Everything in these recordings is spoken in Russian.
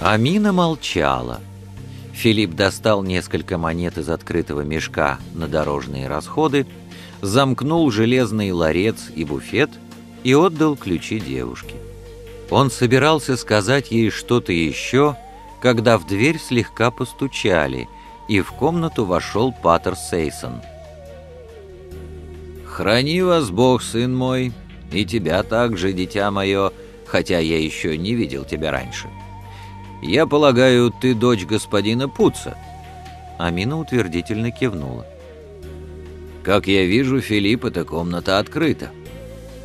Амина молчала. Филипп достал несколько монет из открытого мешка на дорожные расходы, замкнул железный ларец и буфет и отдал ключи девушке. Он собирался сказать ей что-то еще, когда в дверь слегка постучали, и в комнату вошел Патер Сейсон. «Храни вас Бог, сын мой, и тебя также, дитя мое, хотя я еще не видел тебя раньше. Я полагаю, ты дочь господина Пуца?» Амина утвердительно кивнула. «Как я вижу, Филипп, эта комната открыта.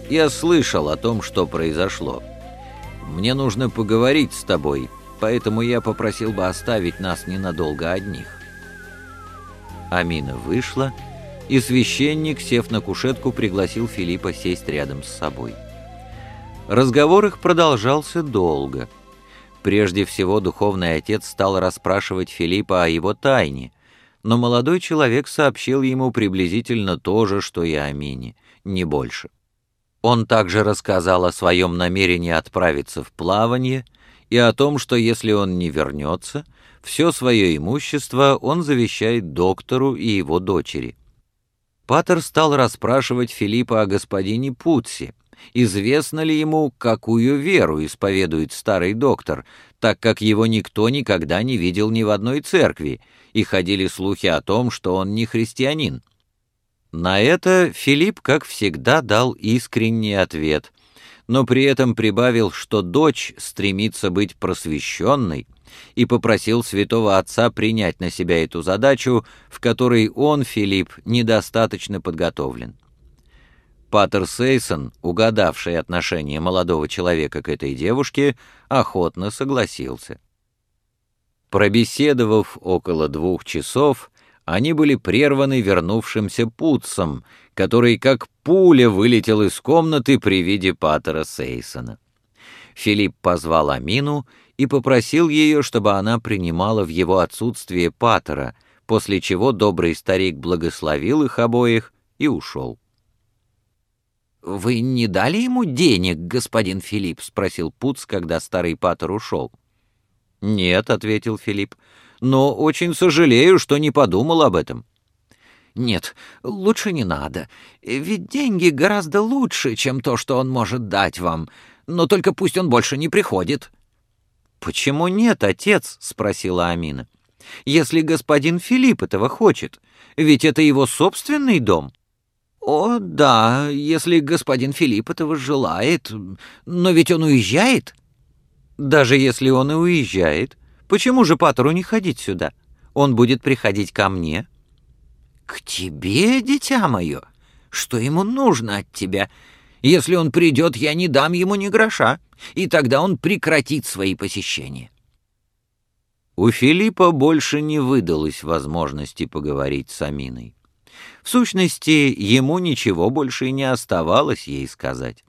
Я слышал о том, что произошло. Мне нужно поговорить с тобой, поэтому я попросил бы оставить нас ненадолго одних». Амина вышла, и священник, сев на кушетку, пригласил Филиппа сесть рядом с собой. Разговор их продолжался долго. Прежде всего духовный отец стал расспрашивать Филиппа о его тайне, но молодой человек сообщил ему приблизительно то же, что и Амине, не больше. Он также рассказал о своем намерении отправиться в плавание и о том, что если он не вернется, все свое имущество он завещает доктору и его дочери. Патер стал расспрашивать Филиппа о господине Путси, известно ли ему, какую веру исповедует старый доктор, так как его никто никогда не видел ни в одной церкви, и ходили слухи о том, что он не христианин. На это Филипп, как всегда, дал искренний ответ, но при этом прибавил, что дочь стремится быть просвещенной, и попросил святого отца принять на себя эту задачу, в которой он, Филипп, недостаточно подготовлен. Патер Сейсон, угадавший отношение молодого человека к этой девушке, охотно согласился. Пробеседовав около двух часов, они были прерваны вернувшимся путцем, который как пуля вылетел из комнаты при виде Патера Сейсона. Филипп позвал Амину и попросил ее, чтобы она принимала в его отсутствие Патера, после чего добрый старик благословил их обоих и ушел. «Вы не дали ему денег, господин Филипп?» — спросил Пуц, когда старый Патер ушел. «Нет», — ответил Филипп, но очень сожалею, что не подумал об этом». «Нет, лучше не надо, ведь деньги гораздо лучше, чем то, что он может дать вам, но только пусть он больше не приходит». «Почему нет, отец?» — спросила Амина. «Если господин Филипп этого хочет, ведь это его собственный дом». «О, да, если господин Филипп этого желает, но ведь он уезжает». «Даже если он и уезжает, Почему же Патеру не ходить сюда? Он будет приходить ко мне». «К тебе, дитя мое? Что ему нужно от тебя? Если он придет, я не дам ему ни гроша, и тогда он прекратит свои посещения». У Филиппа больше не выдалось возможности поговорить с Аминой. В сущности, ему ничего больше и не оставалось ей сказать.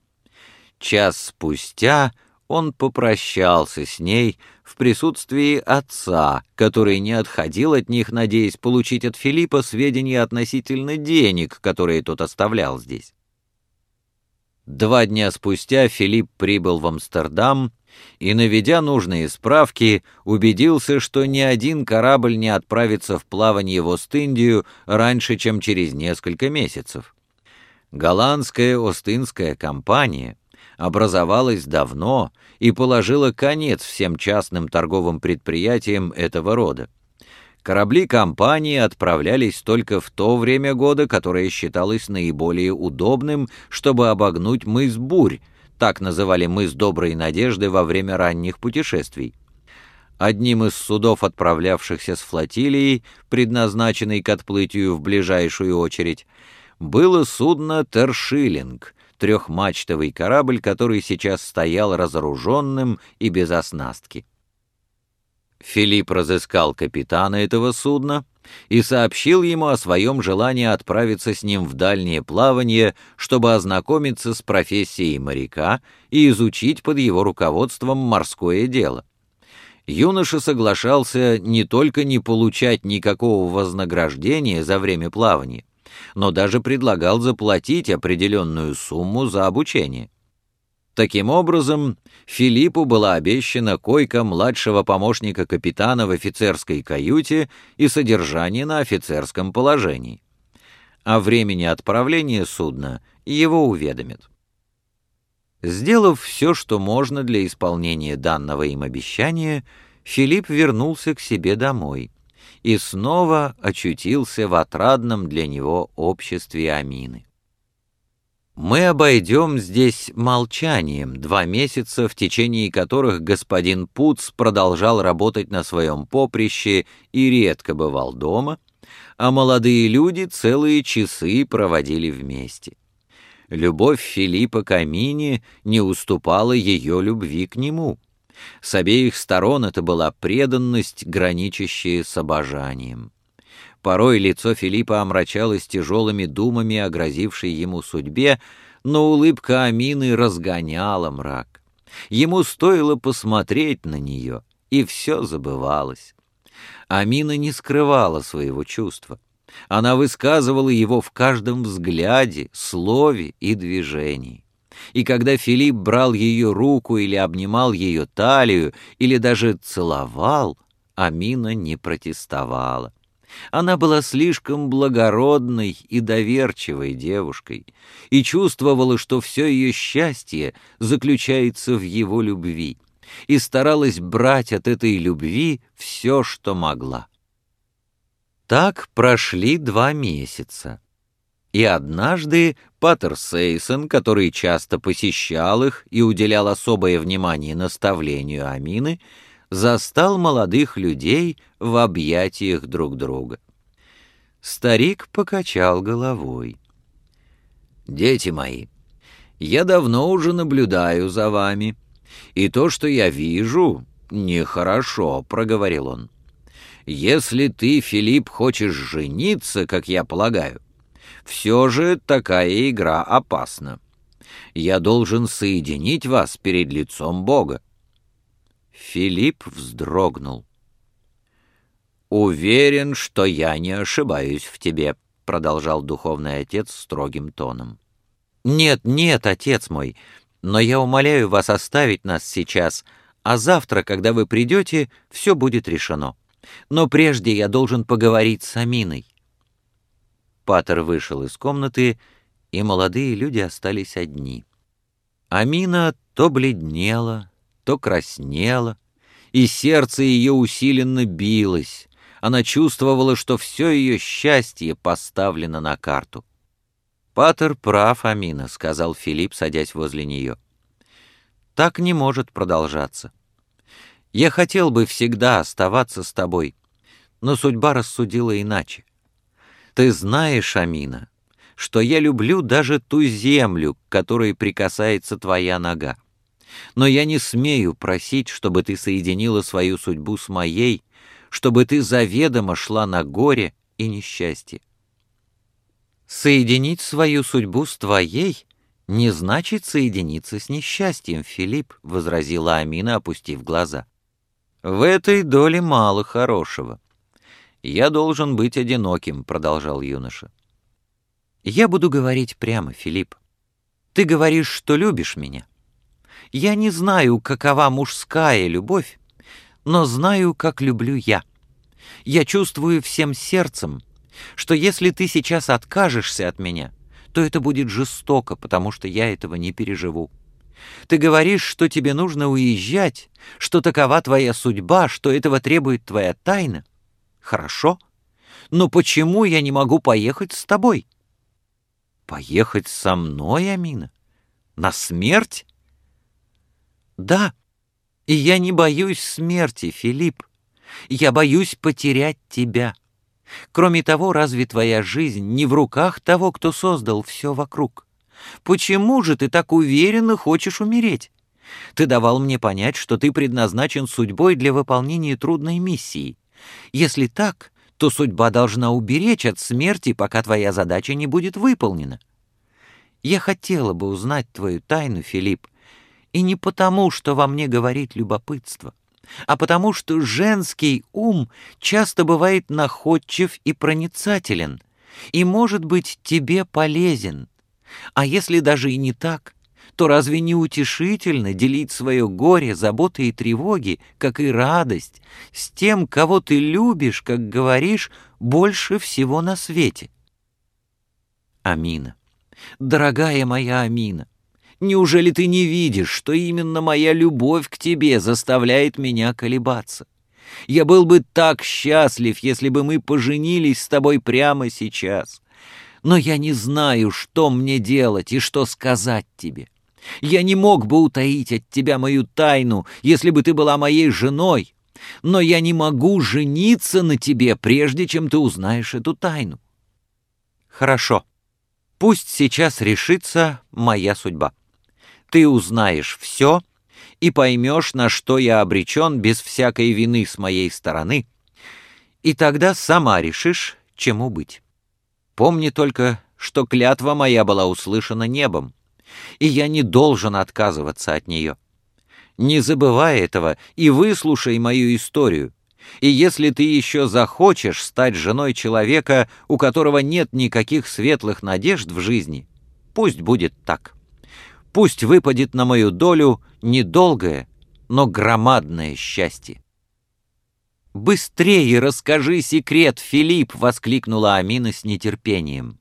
Час спустя он попрощался с ней в присутствии отца, который не отходил от них, надеясь получить от Филиппа сведения относительно денег, которые тот оставлял здесь. Два дня спустя Филипп прибыл в Амстердам и, наведя нужные справки, убедился, что ни один корабль не отправится в плавание в Ост-Индию раньше, чем через несколько месяцев. Голландская Ост-Индская компания — образовалась давно и положила конец всем частным торговым предприятиям этого рода. Корабли компании отправлялись только в то время года, которое считалось наиболее удобным, чтобы обогнуть мыс Бурь, так называли мыс Доброй Надежды во время ранних путешествий. Одним из судов, отправлявшихся с флотилией, предназначенной к отплытию в ближайшую очередь, было судно «Тершиллинг», трехмачтовый корабль, который сейчас стоял разоруженным и без оснастки. Филипп разыскал капитана этого судна и сообщил ему о своем желании отправиться с ним в дальнее плавание, чтобы ознакомиться с профессией моряка и изучить под его руководством морское дело. Юноша соглашался не только не получать никакого вознаграждения за время плавания, но даже предлагал заплатить определенную сумму за обучение. Таким образом, Филиппу была обещана койка младшего помощника капитана в офицерской каюте и содержание на офицерском положении. О времени отправления судна его уведомят. Сделав все, что можно для исполнения данного им обещания, Филипп вернулся к себе домой и снова очутился в отрадном для него обществе Амины. Мы обойдем здесь молчанием два месяца, в течение которых господин Пуц продолжал работать на своем поприще и редко бывал дома, а молодые люди целые часы проводили вместе. Любовь Филиппа к Амине не уступала ее любви к нему. С обеих сторон это была преданность, граничащая с обожанием. Порой лицо Филиппа омрачалось тяжелыми думами о грозившей ему судьбе, но улыбка Амины разгоняла мрак. Ему стоило посмотреть на нее, и все забывалось. Амина не скрывала своего чувства. Она высказывала его в каждом взгляде, слове и движении. И когда Филипп брал ее руку или обнимал ее талию, или даже целовал, Амина не протестовала. Она была слишком благородной и доверчивой девушкой и чувствовала, что все ее счастье заключается в его любви, и старалась брать от этой любви все, что могла. Так прошли два месяца. И однажды Паттер Сейсон, который часто посещал их и уделял особое внимание наставлению Амины, застал молодых людей в объятиях друг друга. Старик покачал головой. «Дети мои, я давно уже наблюдаю за вами, и то, что я вижу, нехорошо», — проговорил он. «Если ты, Филипп, хочешь жениться, как я полагаю, все же такая игра опасна. Я должен соединить вас перед лицом Бога. Филипп вздрогнул. «Уверен, что я не ошибаюсь в тебе», — продолжал духовный отец строгим тоном. «Нет, нет, отец мой, но я умоляю вас оставить нас сейчас, а завтра, когда вы придете, все будет решено. Но прежде я должен поговорить с Аминой». Патер вышел из комнаты, и молодые люди остались одни. Амина то бледнела, то краснела, и сердце ее усиленно билось. Она чувствовала, что все ее счастье поставлено на карту. «Патер прав, Амина», — сказал Филипп, садясь возле нее. «Так не может продолжаться. Я хотел бы всегда оставаться с тобой, но судьба рассудила иначе. Ты знаешь, Амина, что я люблю даже ту землю, к которой прикасается твоя нога но я не смею просить, чтобы ты соединила свою судьбу с моей, чтобы ты заведомо шла на горе и несчастье. Соединить свою судьбу с твоей не значит соединиться с несчастьем, Филипп, — возразила Амина, опустив глаза. В этой доле мало хорошего. Я должен быть одиноким, — продолжал юноша. Я буду говорить прямо, Филипп. Ты говоришь, что любишь меня. Я не знаю, какова мужская любовь, но знаю, как люблю я. Я чувствую всем сердцем, что если ты сейчас откажешься от меня, то это будет жестоко, потому что я этого не переживу. Ты говоришь, что тебе нужно уезжать, что такова твоя судьба, что этого требует твоя тайна. Хорошо, но почему я не могу поехать с тобой? Поехать со мной, Амина? На смерть? Да, и я не боюсь смерти, Филипп. Я боюсь потерять тебя. Кроме того, разве твоя жизнь не в руках того, кто создал все вокруг? Почему же ты так уверенно хочешь умереть? Ты давал мне понять, что ты предназначен судьбой для выполнения трудной миссии. Если так, то судьба должна уберечь от смерти, пока твоя задача не будет выполнена. Я хотела бы узнать твою тайну, Филипп, и не потому, что во мне говорит любопытство, а потому что женский ум часто бывает находчив и проницателен, и может быть тебе полезен. А если даже и не так, то разве не утешительно делить свое горе, заботы и тревоги, как и радость, с тем, кого ты любишь, как говоришь, больше всего на свете? Амина, дорогая моя Амина, неужели ты не видишь, что именно моя любовь к тебе заставляет меня колебаться? Я был бы так счастлив, если бы мы поженились с тобой прямо сейчас. Но я не знаю, что мне делать и что сказать тебе. Я не мог бы утаить от тебя мою тайну, если бы ты была моей женой, но я не могу жениться на тебе, прежде чем ты узнаешь эту тайну. Хорошо. Пусть сейчас решится моя судьба. Ты узнаешь все и поймешь, на что я обречен без всякой вины с моей стороны, и тогда сама решишь, чему быть. Помни только, что клятва моя была услышана небом, и я не должен отказываться от нее. Не забывай этого и выслушай мою историю. И если ты еще захочешь стать женой человека, у которого нет никаких светлых надежд в жизни, пусть будет так. Пусть выпадет на мою долю недолгое, но громадное счастье. «Быстрее расскажи секрет, Филипп!» — воскликнула Амина с нетерпением.